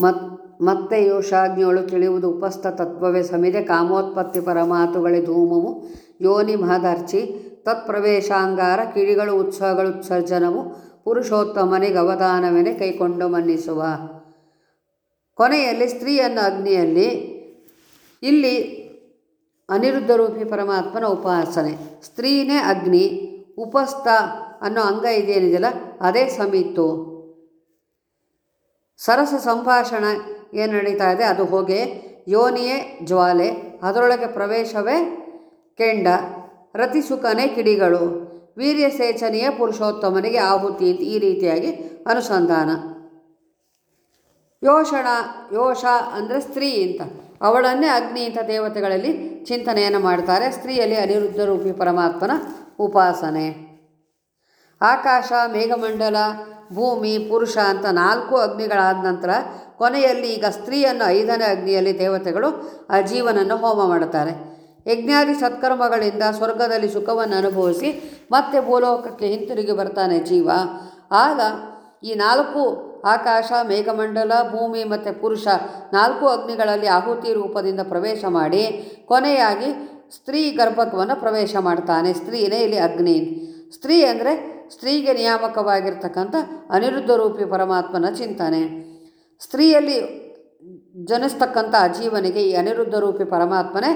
ಮತ್, ಮತ್ತೆ ಯೋಷಾಜ್ಞೆಯೊಳು ತಿಳಿಯುವುದು ಉಪಸ್ಥ ತತ್ವವೇ ಸಮಿದೆ ಕಾಮೋತ್ಪತ್ತಿ ಪರಮಾತುಗಳೇ ಧೂಮವು, ಯೋನಿ ಮಹದರ್ಚಿ, ತತ್ಪ್ರವೇಶಾಂಗಾರ ಕಿಡಿಗಳು ಉತ್ಸವಗಳು ಉತ್ಸರ್ಜನವು ಪುರುಷೋತ್ತಮನಿಗೆ ಅವಧಾನವೆನೆ ಕೈಕೊಂಡು ಮನ್ನಿಸುವ. ಕೊನೆಯಲ್ಲಿ ಸ್ತ್ರೀಯನ್ನು ಅಗ್ನಿಯಲ್ಲಿ, ಇಲ್ಲಿ ಅನಿರುದ್ಧ ರೂಪಿ ಪರಮಾತ್ಮನ ಉಪಾಸನೆ. ಸ್ತ್ರೀನೇ ಅಗ್ನಿ, ಉಪಸ್ಥ ಅನ್ನೋ ಅಂಗ ಇದೇನಿದೆಯಲ್ಲ, ಅದೇ ಸಮಿತ್ತು. ಸರಸ ಸಂಭಾಷಣೆ ಏನು ನಡೀತಾ ಇದೆ? ಅದು ಹೊಗೆ, ಯೋನಿಯೇ ಜ್ವಾಲೆ, ಅದರೊಳಗೆ ಪ್ರವೇಶವೇ ಕೆಂಡ ರತಿಸುಖನೇ ಕಿಡಿಗಳು, ವೀರ್ಯ ಸೇಚನೆಯೇ ಪುರುಷೋತ್ತಮನಿಗೆ ಆಹುತಿ ಅಂತ ಈ ರೀತಿಯಾಗಿ ಅನುಸಂಧಾನ. ಯೋಷಣ, ಯೋಷ ಅಂದರೆ ಸ್ತ್ರೀ ಅಂತ. ಅವಳನ್ನೇ ಅಗ್ನಿ ಅಂತ ದೇವತೆಗಳಲ್ಲಿ ಚಿಂತನೆಯನ್ನು ಮಾಡ್ತಾರೆ. ಸ್ತ್ರೀಯಲ್ಲಿ ಅನಿರುದ್ಧ ರೂಪಿ ಪರಮಾತ್ಮನ ಉಪಾಸನೆ. ಆಕಾಶ, ಮೇಘಮಂಡಲ ಭೂಮಿ, ಪುರುಷ ಅಂತ ನಾಲ್ಕು ಅಗ್ನಿಗಳಾದ ನಂತರ ಕೊನೆಯಲ್ಲಿ ಈಗ ಸ್ತ್ರೀಯನ್ನು ಐದನೇ ಅಗ್ನಿಯಲ್ಲಿ ದೇವತೆಗಳು, ಆ ಜೀವನನ್ನು ಹೋಮ ಮಾಡುತ್ತಾರೆ. ಯಜ್ಞಾದಿ ಸತ್ಕರ್ಮಗಳಿಂದ ಸ್ವರ್ಗದಲ್ಲಿ ಸುಖವನ್ನು ಅನುಭವಿಸಿ ಮತ್ತೆ ಭೂಲೋಕಕ್ಕೆ ಹಿಂತಿರುಗಿ ಬರ್ತಾನೆ ಜೀವ. ಆಗ ಈ ನಾಲ್ಕು ಆಕಾಶ, ಮೇಘಮಂಡಲ, ಭೂಮಿ ಮತ್ತು ಪುರುಷ ನಾಲ್ಕು ಅಗ್ನಿಗಳಲ್ಲಿ ಆಹುತಿ ರೂಪದಿಂದ ಪ್ರವೇಶ ಮಾಡಿ ಕೊನೆಯಾಗಿ ಸ್ತ್ರೀ ಗರ್ಭಕವನ್ನು ಪ್ರವೇಶ ಮಾಡ್ತಾನೆ. ಸ್ತ್ರೀನೇ ಇಲ್ಲಿ ಅಗ್ನಿ. ಸ್ತ್ರೀ ಅಂದರೆ ಸ್ತ್ರೀಗೆ ನಿಯಾಮಕವಾಗಿರ್ತಕ್ಕಂಥ ಅನಿರುದ್ಧ ರೂಪಿ ಪರಮಾತ್ಮನ ಚಿಂತನೆ. ಸ್ತ್ರೀಯಲ್ಲಿ ಜನಿಸ್ತಕ್ಕಂಥ ಜೀವನಿಗೆ ಈ ಅನಿರುದ್ಧ ರೂಪಿ ಪರಮಾತ್ಮನೇ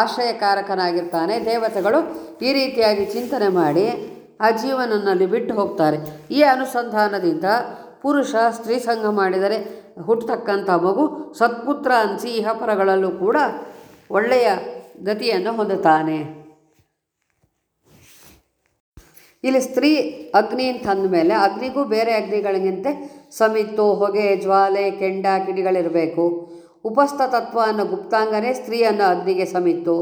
ಆಶ್ರಯಕಾರಕನಾಗಿರ್ತಾನೆ. ದೇವತೆಗಳು ಈ ರೀತಿಯಾಗಿ ಚಿಂತನೆ ಮಾಡಿ ಆ ಜೀವನನಲ್ಲಿ ಬಿಟ್ಟು ಹೋಗ್ತಾರೆ. ಈ ಅನುಸಂಧಾನದಿಂದ ಪುರುಷ ಸ್ತ್ರೀ ಸಂಘ ಮಾಡಿದರೆ ಹುಟ್ಟತಕ್ಕಂಥ ಮಗು ಸತ್ಪುತ್ರ ಅನಿಸಿ ಇಹಪರಗಳಲ್ಲೂ ಕೂಡ ಒಳ್ಳೆಯ ಗತಿಯನ್ನು ಹೊಂದುತ್ತಾನೆ. ಇಲ್ಲಿ ಸ್ತ್ರೀ ಅಗ್ನಿ ಅಂತ ಅಂದಮೇಲೆ ಅಗ್ನಿಗೂ ಬೇರೆ ಅಗ್ನಿಗಳಿಗಿಂತೆ ಸಮಿತ್ತು, ಹೊಗೆ, ಜ್ವಾಲೆ, ಕೆಂಡ, ಕಿಡಿಗಳಿರಬೇಕು. ಉಪಸ್ಥ ತತ್ವ ಅನ್ನೋ ಗುಪ್ತಾಂಗನೇ ಸ್ತ್ರೀ ಅನ್ನೋ ಅಗ್ನಿಗೆ ಸಮಿತ್ತು.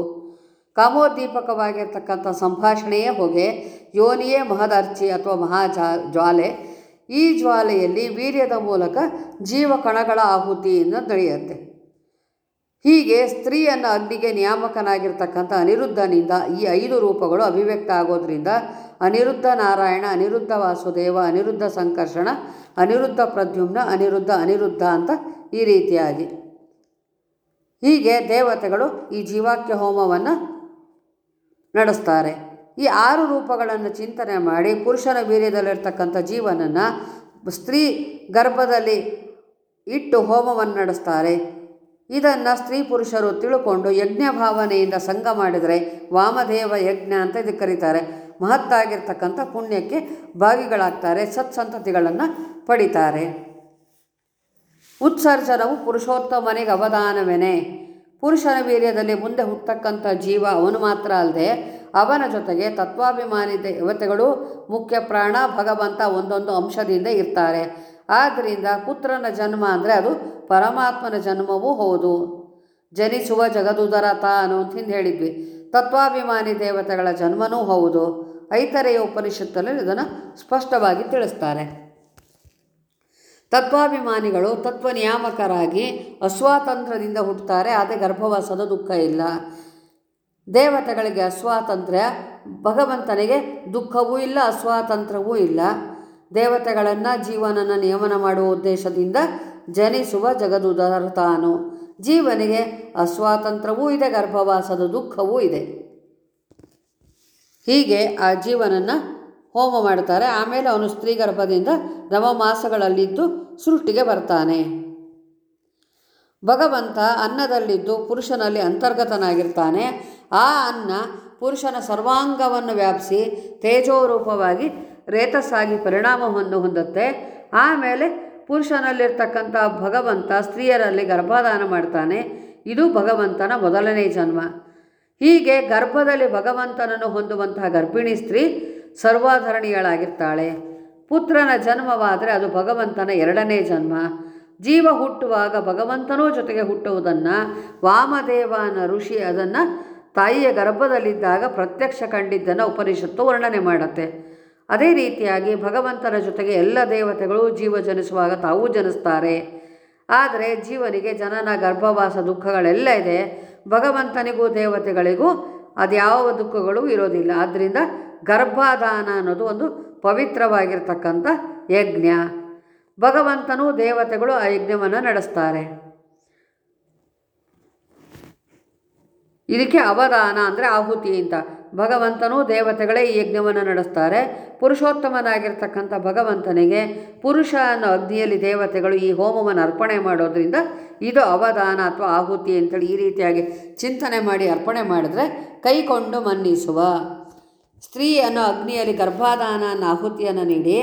ಕಾಮೋದ್ದೀಪಕವಾಗಿರ್ತಕ್ಕಂಥ ಸಂಭಾಷಣೆಯೇ ಹೊಗೆ, ಯೋನಿಯೇ ಮಹದರ್ಚಿ ಅಥವಾ ಮಹಾ ಜ್ವಾಲೆ. ಈ ಜ್ವಾಲೆಯಲ್ಲಿ ವೀರ್ಯದ ಮೂಲಕ ಜೀವ ಕಣಗಳ ಆಹುತಿಯನ್ನು ನಡೆಯುತ್ತೆ. ಹೀಗೆ ಸ್ತ್ರೀಯನ್ನು ಅಗ್ನಿಗೆ ನಿಯಾಮಕನಾಗಿರ್ತಕ್ಕಂಥ ಅನಿರುದ್ಧನಿಂದ ಈ ಐದು ರೂಪಗಳು ಅಭಿವ್ಯಕ್ತ ಆಗೋದ್ರಿಂದ ಅನಿರುದ್ಧ ನಾರಾಯಣ, ಅನಿರುದ್ಧ ವಾಸುದೇವ, ಅನಿರುದ್ಧ ಸಂಕರ್ಷಣ, ಅನಿರುದ್ಧ ಪ್ರದ್ಯುಮ್ನ, ಅನಿರುದ್ಧ ಅನಿರುದ್ಧ ಅಂತ ಈ ರೀತಿಯಾಗಿ. ಹೀಗೆ ದೇವತೆಗಳು ಈ ಜೀವಾಕ್ಯ ಹೋಮವನ್ನು ನಡೆಸ್ತಾರೆ. ಈ ಆರು ರೂಪಗಳನ್ನು ಚಿಂತನೆ ಮಾಡಿ ಪುರುಷನ ವೀರ್ಯದಲ್ಲಿರ್ತಕ್ಕಂಥ ಜೀವನನ್ನು ಸ್ತ್ರೀ ಗರ್ಭದಲ್ಲಿ ಇಟ್ಟು ಹೋಮವನ್ನು ನಡೆಸ್ತಾರೆ. ಇದನ್ನು ಸ್ತ್ರೀ ಪುರುಷರು ತಿಳ್ಕೊಂಡು ಯಜ್ಞ ಭಾವನೆಯಿಂದ ಸಂಘ ಮಾಡಿದರೆ ವಾಮದೇವ ಯಜ್ಞ ಅಂತ ಇದಕ್ಕೆ ಕರೀತಾರೆ. ಮಹತ್ತಾಗಿರ್ತಕ್ಕಂಥ ಪುಣ್ಯಕ್ಕೆ ಭಾಗಿಗಳಾಗ್ತಾರೆ, ಸತ್ಸಂತತಿಗಳನ್ನು ಪಡಿತಾರೆ. ಉತ್ಸರ್ಜನವು ಪುರುಷೋತ್ತಮನಿಗೆ ಅವಧಾನವೇನೆ. ಪುರುಷನ ವೀರ್ಯದಲ್ಲಿ ಮುಂದೆ ಹುಟ್ಟತಕ್ಕಂಥ ಜೀವ ಅವನು ಮಾತ್ರ ಅಲ್ಲದೆ ಅವನ ಜೊತೆಗೆ ತತ್ವಾಭಿಮಾನಿ ದೇವತೆಗಳು, ಮುಖ್ಯ ಪ್ರಾಣ, ಭಗವಂತ ಒಂದೊಂದು ಅಂಶದಿಂದ ಇರ್ತಾರೆ. ಆದ್ದರಿಂದ ಪುತ್ರನ ಜನ್ಮ ಅಂದರೆ ಅದು ಪರಮಾತ್ಮನ ಜನ್ಮವೂ ಹೌದು. ಜನಿಸುವ ಜಗದುದರ ಅಂತ ಹೇಳಿದ್ವಿ. ತತ್ವಾಭಿಮಾನಿ ದೇವತೆಗಳ ಜನ್ಮನೂ ಹೌದು. ಐತರೆಯ ಉಪನಿಷತ್ತಲ್ಲಿ ಇದನ್ನು ಸ್ಪಷ್ಟವಾಗಿ ತಿಳಿಸ್ತಾರೆ. ತತ್ವಾಭಿಮಾನಿಗಳು ತತ್ವ ನಿಯಾಮಕರಾಗಿ ಅಸ್ವಾತಂತ್ರ್ಯದಿಂದ ಹುಟ್ಟುತ್ತಾರೆ, ಆದರೆ ಗರ್ಭವಾಸದ ದುಃಖ ಇಲ್ಲ. ದೇವತೆಗಳಿಗೆ ಅಸ್ವಾತಂತ್ರ್ಯ, ಭಗವಂತನಿಗೆ ದುಃಖವೂ ಇಲ್ಲ, ಅಸ್ವಾತಂತ್ರ್ಯವೂ ಇಲ್ಲ. ದೇವತೆಗಳನ್ನು ಜೀವನನ ನಿಯಮನ ಮಾಡುವ ಉದ್ದೇಶದಿಂದ ಜನಿಸುವ ಜಗದುದರ ಜೀವನಿಗೆ ಅಸ್ವಾತಂತ್ರ್ಯವೂ ಇದೆ, ಗರ್ಭವಾಸದ ದುಃಖವೂ ಇದೆ. ಹೀಗೆ ಆ ಜೀವನನ್ನು ಹೋಮ ಮಾಡ್ತಾರೆ. ಆಮೇಲೆ ಅವನು ಸ್ತ್ರೀ ಗರ್ಭದಿಂದ ನವಮಾಸಗಳಲ್ಲಿದ್ದು ಸೃಷ್ಟಿಗೆ ಬರ್ತಾನೆ. ಭಗವಂತ ಅನ್ನದಲ್ಲಿದ್ದು ಪುರುಷನಲ್ಲಿ ಅಂತರ್ಗತನಾಗಿರ್ತಾನೆ. ಆ ಅನ್ನ ಪುರುಷನ ಸರ್ವಾಂಗವನ್ನು ವ್ಯಾಪಿಸಿ ತೇಜೋರೂಪವಾಗಿ ರೇತಸ್ಸಾಗಿ ಪರಿಣಾಮವನ್ನು ಹೊಂದುತ್ತೆ. ಆಮೇಲೆ ಪುರುಷನಲ್ಲಿರ್ತಕ್ಕಂಥ ಭಗವಂತ ಸ್ತ್ರೀಯರಲ್ಲಿ ಗರ್ಭದಾನ ಮಾಡ್ತಾನೆ. ಇದು ಭಗವಂತನ ಮೊದಲನೇ ಜನ್ಮ. ಹೀಗೆ ಗರ್ಭದಲ್ಲಿ ಭಗವಂತನನ್ನು ಹೊಂದುವಂತಹ ಗರ್ಭಿಣಿ ಸ್ತ್ರೀ ಸರ್ವಾಧರಣೀಯಳಾಗಿರ್ತಾಳೆ ಪುತ್ರನ ಜನ್ಮವಾದರೆ ಅದು ಭಗವಂತನ ಎರಡನೇ ಜನ್ಮ. ಜೀವ ಹುಟ್ಟುವಾಗ ಭಗವಂತನೂ ಜೊತೆಗೆ ಹುಟ್ಟುವುದನ್ನು ವಾಮದೇವನ ಋಷಿ ಅದನ್ನು ತಾಯಿಯ ಗರ್ಭದಲ್ಲಿದ್ದಾಗ ಪ್ರತ್ಯಕ್ಷ ಕಂಡಿದ್ದನ್ನು ಉಪನಿಷತ್ತು ವರ್ಣನೆ ಮಾಡುತ್ತೆ. ಅದೇ ರೀತಿಯಾಗಿ ಭಗವಂತನ ಜೊತೆಗೆ ಎಲ್ಲ ದೇವತೆಗಳು ಜೀವ ಜನಿಸುವಾಗ ತಾವೂ ಜನಿಸ್ತಾರೆ. ಆದರೆ ಜೀವನಿಗೆ ಜನನ, ಗರ್ಭವಾಸ ದುಃಖಗಳೆಲ್ಲ ಇದೆ. ಭಗವಂತನಿಗೂ ದೇವತೆಗಳಿಗೂ ಅದ್ಯಾವ ದುಃಖಗಳು ಇರೋದಿಲ್ಲ. ಆದ್ದರಿಂದ ಗರ್ಭಾದಾನ ಅನ್ನೋದು ಒಂದು ಪವಿತ್ರವಾಗಿರ್ತಕ್ಕಂಥ ಯಜ್ಞ. ಭಗವಂತನೂ ದೇವತೆಗಳು ಆ ಯಜ್ಞವನ್ನು ನಡೆಸ್ತಾರೆ. ಇದಕ್ಕೆ ಅವದಾನ ಅಂದರೆ ಆಹುತಿ ಅಂತ. ಭಗವಂತನು ದೇವತೆಗಳೇ ಈ ಯಜ್ಞವನ್ನು ನಡೆಸ್ತಾರೆ. ಪುರುಷೋತ್ತಮನಾಗಿರ್ತಕ್ಕಂಥ ಭಗವಂತನಿಗೆ ಪುರುಷ ಅನ್ನೋ ಅಗ್ನಿಯಲ್ಲಿ ದೇವತೆಗಳು ಈ ಹೋಮವನ್ನು ಅರ್ಪಣೆ ಮಾಡೋದ್ರಿಂದ ಇದು ಅವಧಾನ ಅಥವಾ ಆಹುತಿ ಅಂತೇಳಿ ಈ ರೀತಿಯಾಗಿ ಚಿಂತನೆ ಮಾಡಿ ಅರ್ಪಣೆ ಮಾಡಿದ್ರೆ ಕೈಕೊಂಡು ಮನ್ನಿಸುವ. ಸ್ತ್ರೀ ಅನ್ನೋ ಅಗ್ನಿಯಲ್ಲಿ ಗರ್ಭಾದಾನ ಅನ್ನೋ ಆಹುತಿಯನ್ನು ನೀಡಿ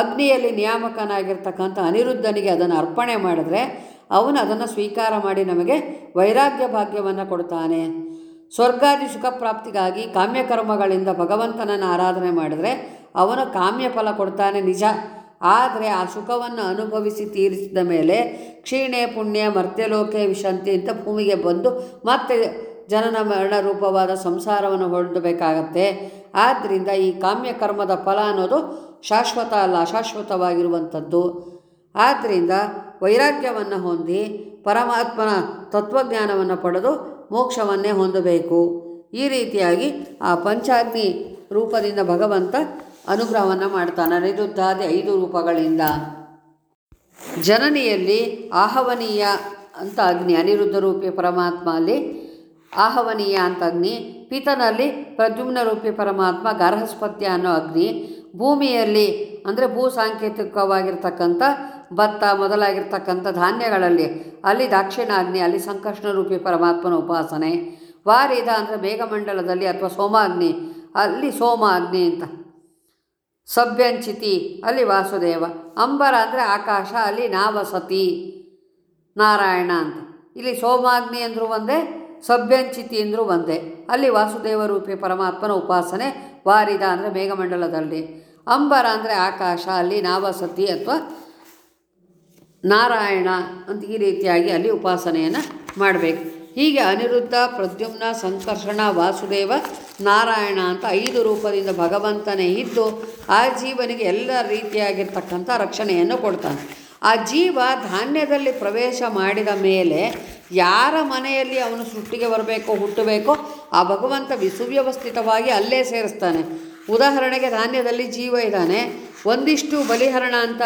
ಅಗ್ನಿಯಲ್ಲಿ ನಿಯಾಮಕನಾಗಿರ್ತಕ್ಕಂಥ ಅನಿರುದ್ಧನಿಗೆ ಅದನ್ನು ಅರ್ಪಣೆ ಮಾಡಿದ್ರೆ ಅವನು ಅದನ್ನು ಸ್ವೀಕಾರ ಮಾಡಿ ನಮಗೆ ವೈರಾಗ್ಯ ಭಾಗ್ಯವನ್ನು ಕೊಡ್ತಾನೆ. ಸ್ವರ್ಗಾದಿ ಸುಖ ಪ್ರಾಪ್ತಿಗಾಗಿ ಕಾಮ್ಯಕರ್ಮಗಳಿಂದ ಭಗವಂತನನ್ನು ಆರಾಧನೆ ಮಾಡಿದರೆ ಅವನು ಕಾಮ್ಯ ಫಲ ಕೊಡ್ತಾನೆ ನಿಜ. ಆದರೆ ಆ ಸುಖವನ್ನು ಅನುಭವಿಸಿ ತೀರಿಸಿದ ಮೇಲೆ ಕ್ಷೀಣೆ, ಪುಣ್ಯ, ಮರ್ತ್ಯಲೋಕೆ, ವಿಶಂತಿ ಅಂತ ಭೂಮಿಗೆ ಬಂದು ಮತ್ತೆ ಜನನ ಮರಣ ರೂಪವಾದ ಸಂಸಾರವನ್ನು ಹೊಂದಬೇಕಾಗತ್ತೆ ಆದ್ದರಿಂದ ಈ ಕಾಮ್ಯ ಕರ್ಮದ ಫಲ ಅನ್ನೋದು ಶಾಶ್ವತ ಅಲ್ಲ, ಅಶಾಶ್ವತವಾಗಿರುವಂಥದ್ದು. ಆದ್ದರಿಂದ ವೈರಾಗ್ಯವನ್ನು ಹೊಂದಿ ಪರಮಾತ್ಮನ ತತ್ವಜ್ಞಾನವನ್ನು ಪಡೆದು ಮೋಕ್ಷವನ್ನೇ ಹೊಂದಬೇಕು. ಈ ರೀತಿಯಾಗಿ ಆ ಪಂಚಾಗ್ನಿ ರೂಪದಿಂದ ಭಗವಂತ ಅನುಗ್ರಹವನ್ನು ಮಾಡ್ತಾನೆ. ಅನಿರುದ್ಧಾದಿ ಐದು ರೂಪಗಳಿಂದ. ಜನನಿಯಲ್ಲಿ ಆಹವನೀಯ ಅಂತ ಅಗ್ನಿ, ಅನಿರುದ್ಧ ರೂಪಿ ಪರಮಾತ್ಮ ಅಲ್ಲಿ, ಆಹವನೀಯ ಅಂತ ಅಗ್ನಿ, ಪಿತನಲ್ಲಿ ಪ್ರದ್ಯುಮ್ನ ರೂಪಿ ಪರಮಾತ್ಮ, ಗಾರ್ಹಸ್ಪತ್ಯ ಅನ್ನೋ ಅಗ್ನಿ, ಭೂಮಿಯಲ್ಲಿ ಅಂದರೆ ಭೂ ಸಾಂಕೇತಿಕವಾಗಿರ್ತಕ್ಕಂಥ ಭತ್ತ ಮೊದಲಾಗಿರ್ತಕ್ಕಂಥ ಧಾನ್ಯಗಳಲ್ಲಿ ಅಲ್ಲಿ ದಾಕ್ಷಿಣಾಗ್ನಿ, ಅಲ್ಲಿ ಸಂಕಷ್ಟ ರೂಪಿ ಪರಮಾತ್ಮನ ಉಪಾಸನೆ. ವಾರಿದ ಅಂದರೆ ಮೇಘಮಂಡಲದಲ್ಲಿ ಅಥವಾ ಸೋಮಾಗ್ನಿ, ಅಲ್ಲಿ ಸೋಮ ಅಗ್ನಿ ಅಂತ. ಸಭ್ಯಂಚಿತಿ, ಅಲ್ಲಿ ವಾಸುದೇವ. ಅಂಬರ ಅಂದರೆ ಆಕಾಶ, ಅಲ್ಲಿ ನಾವಸತಿ ನಾರಾಯಣ ಅಂತ. ಇಲ್ಲಿ ಸೋಮಾಗ್ನಿ ಅಂದರೂ ಒಂದೇ, ಸಭ್ಯಂಚಿತಿ ಅಂದರೂ ಒಂದೇ. ಅಲ್ಲಿ ವಾಸುದೇವ ರೂಪಿ ಪರಮಾತ್ಮನ ಉಪಾಸನೆ, ವಾರಿದ ಅಂದರೆ ಮೇಘಮಂಡಲದಲ್ಲಿ. ಅಂಬರ ಅಂದರೆ ಆಕಾಶ, ಅಲ್ಲಿ ನಾವಸತಿ ಅಥವಾ ನಾರಾಯಣ ಅಂತ ಈ ರೀತಿಯಾಗಿ ಅಲ್ಲಿ ಉಪಾಸನೆಯನ್ನು ಮಾಡಬೇಕು. ಹೀಗೆ ಅನಿರುದ್ಧ, ಪ್ರದ್ಯುಮ್ನ, ಸಂಕರ್ಷಣ, ವಾಸುದೇವ, ನಾರಾಯಣ ಅಂತ ಐದು ರೂಪದಿಂದ ಭಗವಂತನೇ ಇದ್ದು ಆ ಜೀವನಿಗೆ ಎಲ್ಲ ರೀತಿಯಾಗಿರ್ತಕ್ಕಂಥ ರಕ್ಷಣೆಯನ್ನು ಕೊಡ್ತಾನೆ. ಆ ಜೀವ ಧಾನ್ಯದಲ್ಲಿ ಪ್ರವೇಶ ಮಾಡಿದ ಮೇಲೆ ಯಾರ ಮನೆಯಲ್ಲಿ ಅವನು ಸೃಷ್ಟಿಗೆ ಬರಬೇಕೋ, ಹುಟ್ಟಬೇಕೋ, ಆ ಭಗವಂತ ವಿಸುವ್ಯವಸ್ಥಿತವಾಗಿ ಅಲ್ಲೇ ಸೇರಿಸ್ತಾನೆ. ಉದಾಹರಣೆಗೆ ಧಾನ್ಯದಲ್ಲಿ ಜೀವ ಇದ್ದಾನೆ. ಒಂದಿಷ್ಟು ಬಲಿಹರಣ ಅಂತ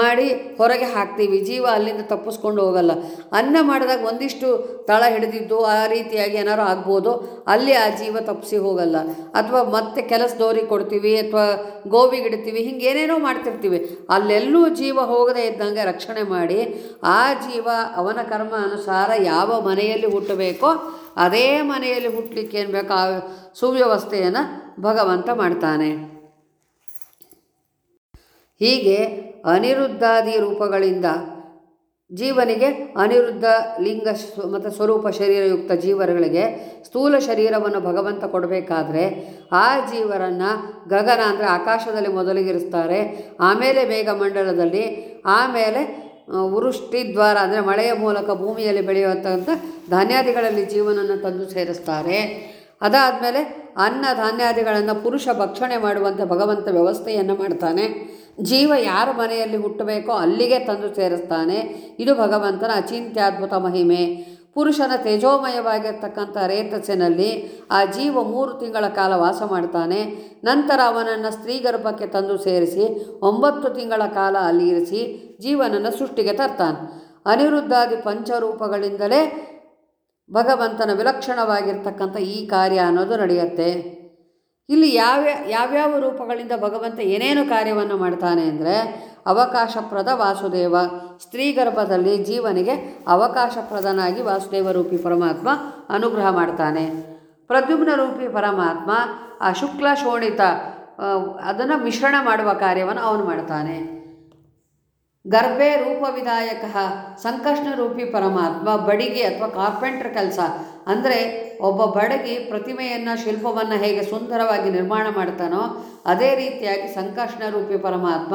ಮಾಡಿ ಹೊರಗೆ ಹಾಕ್ತೀವಿ. ಜೀವ ಅಲ್ಲಿಂದ ತಪ್ಪಿಸ್ಕೊಂಡು ಹೋಗಲ್ಲ. ಅನ್ನ ಮಾಡಿದಾಗ ಒಂದಿಷ್ಟು ತಳ ಹಿಡಿದಿದ್ದು ಆ ರೀತಿಯಾಗಿ ಏನಾದ್ರು ಆಗ್ಬೋದು. ಅಲ್ಲಿ ಆ ಜೀವ ತಪ್ಪಿಸಿ ಹೋಗಲ್ಲ. ಅಥವಾ ಮತ್ತೆ ಕೆಲಸದವ್ರಿಗೆ ಕೊಡ್ತೀವಿ ಅಥವಾ ಗೋವಿಗಿಡ್ತೀವಿ ಹಿಂಗೆ ಏನೇನೋ ಮಾಡ್ತಿರ್ತೀವಿ. ಅಲ್ಲೆಲ್ಲೂ ಜೀವ ಹೋಗದೇ ಇದ್ದಂಗೆ ರಕ್ಷಣೆ ಮಾಡಿ ಆ ಜೀವ ಅವನ ಕರ್ಮ ಅನುಸಾರ ಯಾವ ಮನೆಯಲ್ಲಿ ಹುಟ್ಟಬೇಕೋ ಅದೇ ಮನೆಯಲ್ಲಿ ಹುಟ್ಟಲಿಕ್ಕೆ ಏನು ಬೇಕೋ ಆ ಸುವ್ಯವಸ್ಥೆಯನ್ನು ಭಗವಂತ ಮಾಡ್ತಾನೆ. ಹೀಗೆ ಅನಿರುದ್ಧಾದಿ ರೂಪಗಳಿಂದ ಜೀವನಿಗೆ ಅನಿರುದ್ಧ ಲಿಂಗ ಮತ್ತು ಸ್ವರೂಪ ಶರೀರಯುಕ್ತ ಜೀವರುಗಳಿಗೆ ಸ್ಥೂಲ ಶರೀರವನ್ನು ಭಗವಂತ ಕೊಡಬೇಕಾದ್ರೆ ಆ ಜೀವರನ್ನು ಗಗನ ಅಂದರೆ ಆಕಾಶದಲ್ಲಿ ಮೊದಲಿಗಿರಿಸ್ತಾರೆ, ಆಮೇಲೆ ಮೇಘಮಂಡಲದಲ್ಲಿ, ಆಮೇಲೆ ವೃಷ್ಟಿದ್ವಾರ ವೃಷ್ಟಿ ದ್ವಾರ ಅಂದರೆ ಮಳೆಯ ಮೂಲಕ ಭೂಮಿಯಲ್ಲಿ ಬೆಳೆಯುವಂಥ ಧಾನ್ಯಾದಿಗಳಲ್ಲಿ ಜೀವನನ್ನು ತಂದು ಸೇರಿಸ್ತಾರೆ. ಅದಾದಮೇಲೆ ಅನ್ನ ಧಾನ್ಯಾದಿಗಳನ್ನು ಪುರುಷ ಭಕ್ಷಣೆ ಮಾಡುವಂಥ ಭಗವಂತ ವ್ಯವಸ್ಥೆಯನ್ನು ಮಾಡ್ತಾನೆ. ಜೀವ ಯಾರ ಮನೆಯಲ್ಲಿ ಹುಟ್ಟಬೇಕೋ ಅಲ್ಲಿಗೆ ತಂದು ಸೇರಿಸ್ತಾನೆ. ಇದು ಭಗವಂತನ ಅಚಿಂತ್ಯದ್ಭುತ ಮಹಿಮೆ. ಪುರುಷನ ತೇಜೋಮಯವಾಗಿರ್ತಕ್ಕಂಥ ರೇತಸ್ಸಿನಲ್ಲಿ ಆ ಜೀವ ಮೂರು ತಿಂಗಳ ಕಾಲ ವಾಸ ಮಾಡ್ತಾನೆ. ನಂತರ ಅವನನ್ನು ಸ್ತ್ರೀ ಗರ್ಭಕ್ಕೆ ತಂದು ಸೇರಿಸಿ ಒಂಬತ್ತು ತಿಂಗಳ ಕಾಲ ಅಲ್ಲಿ ಇರಿಸಿ ಜೀವನನ್ನು ಸೃಷ್ಟಿಗೆ ತರ್ತಾನೆ. ಅನಿರುದ್ಧಾದಿ ಪಂಚರೂಪಗಳಿಂದಲೇ ಭಗವಂತನ ವಿಲಕ್ಷಣವಾಗಿರ್ತಕ್ಕಂಥ ಈ ಕಾರ್ಯ ಅನ್ನೋದು ನಡೆಯುತ್ತೆ. ಇಲ್ಲಿ ಯಾವ, ಯಾವ್ಯಾವ ರೂಪಗಳಿಂದ ಭಗವಂತ ಏನೇನು ಕಾರ್ಯವನ್ನು ಮಾಡ್ತಾನೆ ಅಂದರೆ ಅವಕಾಶಪ್ರದ ವಾಸುದೇವ, ಸ್ತ್ರೀ ಗರ್ಭದಲ್ಲಿ ಜೀವನಿಗೆ ಅವಕಾಶಪ್ರದನಾಗಿ ವಾಸುದೇವ ರೂಪಿ ಪರಮಾತ್ಮ ಅನುಗ್ರಹ ಮಾಡ್ತಾನೆ. ಪ್ರದ್ಯುಮ್ನ ರೂಪಿ ಪರಮಾತ್ಮ ಆ ಶುಕ್ಲ ಶೋಣಿತ ಅದನ್ನು ಮಿಶ್ರಣ ಮಾಡುವ ಕಾರ್ಯವನ್ನು ಅವನು ಮಾಡ್ತಾನೆ. ಗರ್ಭೆ ರೂಪವಿದಾಯಕ ಸಂಕಷ್ಟ ರೂಪಿ ಪರಮಾತ್ಮ, ಬಡಿಗೆ ಅಥವಾ ಕಾರ್ಪೆಂಟ್ರ್ ಕೆಲಸ. ಅಂದರೆ ಒಬ್ಬ ಬಡಗಿ ಪ್ರತಿಮೆಯನ್ನು, ಶಿಲ್ಪವನ್ನು ಹೇಗೆ ಸುಂದರವಾಗಿ ನಿರ್ಮಾಣ ಮಾಡ್ತಾನೋ, ಅದೇ ರೀತಿಯಾಗಿ ಸಂಕಷ್ಟ ರೂಪಿ ಪರಮಾತ್ಮ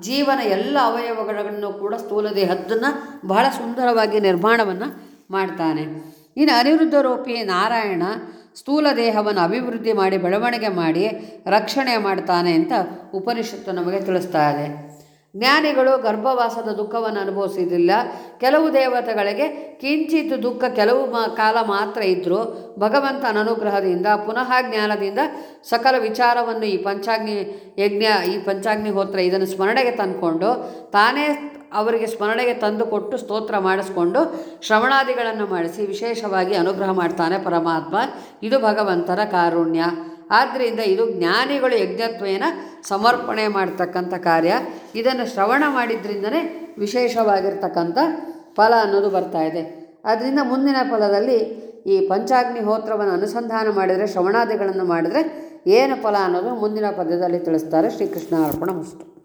ಜೀವನ ಎಲ್ಲ ಅವಯವಗಳನ್ನು ಕೂಡ ಸ್ಥೂಲ ದೇಹದ್ದನ್ನು ಬಹಳ ಸುಂದರವಾಗಿ ನಿರ್ಮಾಣವನ್ನು ಮಾಡ್ತಾನೆ. ಇನ್ನು ಅನಿರುದ್ಧ ರೂಪಿ ನಾರಾಯಣ ಸ್ಥೂಲ ದೇಹವನ್ನು ಅಭಿವೃದ್ಧಿ ಮಾಡಿ, ಬೆಳವಣಿಗೆ ಮಾಡಿ, ರಕ್ಷಣೆ ಮಾಡ್ತಾನೆ ಅಂತ ಉಪನಿಷತ್ತು ನಮಗೆ ತಿಳಿಸ್ತಾ ಇದೆ. ಜ್ಞಾನಿಗಳು ಗರ್ಭವಾಸದ ದುಃಖವನ್ನು ಅನುಭವಿಸಿದ್ದಿಲ್ಲ. ಕೆಲವು ದೇವತೆಗಳಿಗೆ ಕಿಂಚಿತ್ ದುಃಖ ಕೆಲವು ಮಾ, ಕಾಲ ಮಾತ್ರ ಇದ್ದರೂ ಭಗವಂತನ ಅನುಗ್ರಹದಿಂದ ಪುನಃ ಜ್ಞಾನದಿಂದ ಸಕಲ ವಿಚಾರವನ್ನು ಈ ಪಂಚಾಗ್ನಿ ಯಜ್ಞ, ಈ ಪಂಚಾಗ್ನಿಹೋತ್ರ ಇದನ್ನು ಸ್ಮರಣೆಗೆ ತಂದುಕೊಂಡು, ತಾನೇ ಅವರಿಗೆ ಸ್ಮರಣೆಗೆ ತಂದುಕೊಟ್ಟು ಸ್ತೋತ್ರ ಮಾಡಿಸ್ಕೊಂಡು ಶ್ರವಣಾದಿಗಳನ್ನು ಮಾಡಿಸಿ ವಿಶೇಷವಾಗಿ ಅನುಗ್ರಹ ಮಾಡ್ತಾನೆ ಪರಮಾತ್ಮ. ಇದು ಭಗವಂತನ ಕಾರುಣ್ಯ. ಆದ್ದರಿಂದ ಇದು ಜ್ಞಾನಿಗಳು ಯಜ್ಞತ್ವೇನ ಸಮರ್ಪಣೆ ಮಾಡ್ತಕ್ಕಂಥ ಕಾರ್ಯ. ಇದನ್ನು ಶ್ರವಣ ಮಾಡಿದ್ರಿಂದನೇ ವಿಶೇಷವಾಗಿರ್ತಕ್ಕಂಥ ಫಲ ಅನ್ನೋದು ಬರ್ತಾ ಇದೆ. ಆದ್ದರಿಂದ ಮುಂದಿನ ಫಲದಲ್ಲಿ ಈ ಪಂಚಾಗ್ನಿಹೋತ್ರವನ್ನು ಅನುಸಂಧಾನ ಮಾಡಿದರೆ, ಶ್ರವಣಾದಿಗಳನ್ನು ಮಾಡಿದರೆ ಏನು ಫಲ ಅನ್ನೋದು ಮುಂದಿನ ಪದ್ಯದಲ್ಲಿ ತಿಳಿಸ್ತಾರೆ ಶ್ರೀಕೃಷ್ಣ ಅರ್ಪಣ ಮಸ್ತು.